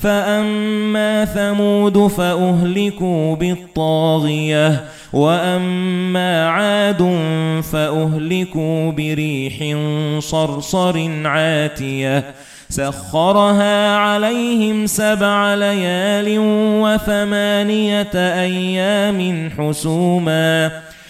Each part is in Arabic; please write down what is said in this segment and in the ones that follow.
فأما ثمود فأهلكوا بالطاغية وأما عاد فأهلكوا بريح صرصر عاتية سخرها عليهم سبع ليال وثمانية أيام حسوماً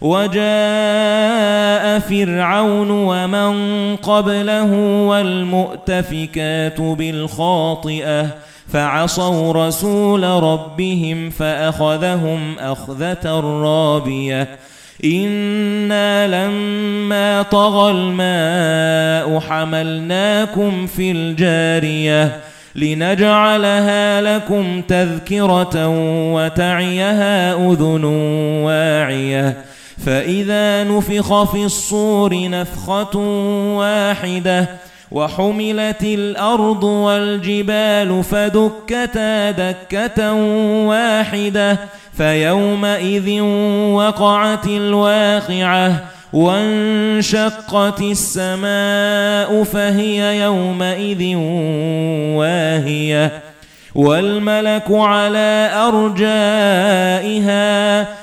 وجاء فرعون ومن قبله والمؤتفكات بالخاطئة فعصوا رسول ربهم فأخذهم أخذة رابية. إنا لما طغى الماء حملناكم في الجارية لنجعلها لكم تذكرة وتعيها أذن واعية فإذا نفخ في الصور نفخة واحدة وحملت الأرض والجبال فدكتا دكة واحدة فيومئذ وقعت الواقعة وانشقت السماء فهي يومئذ واهية والملك على أرجائها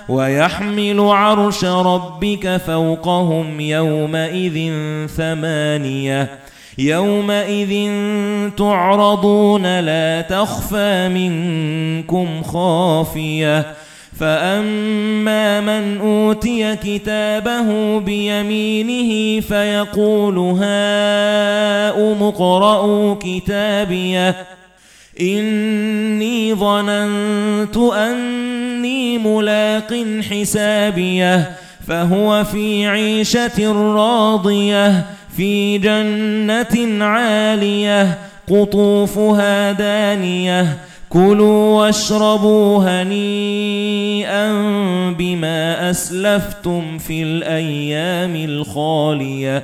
ويحمل عرش ربك فوقهم يومئذ ثمانية. يَوْمَئِذٍ تُعْرَضُونَ لَا تَخْفَى مِنكُمْ خَافِيَةٌ. فَأَمَّا مَنْ أُوتِيَ كِتَابَهُ بِيَمِينِهِ فَيَقُولُ هَاؤُمُ اقْرَءُوا كِتَابِيَهْ إِنِّي ظَنَنتُ أَنِّي مُلَاقٍ حِسَابِيَهْ فَهُوَ فِي عِيشَةٍ رَاضِيَةٍ في جنة عالية قطوفها دانية كلوا واشربوا هنيئا بما أسلفتم في الأيام الخالية.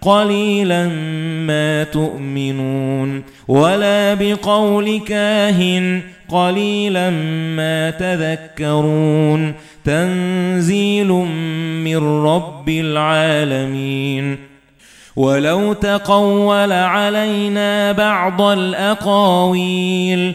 قَلِيلًا مَا تُؤْمِنُونَ. وَلَا بِقَوْلِ كَاهِنٍ قَلِيلًا مَا تَذَكَّرُونَ. تَنزِيلٌ مِّن رَّبِّ الْعَالَمِينَ. وَلَوْ تَقَوَّلَ عَلَيْنَا بَعْضَ الْأَقَاوِيلِ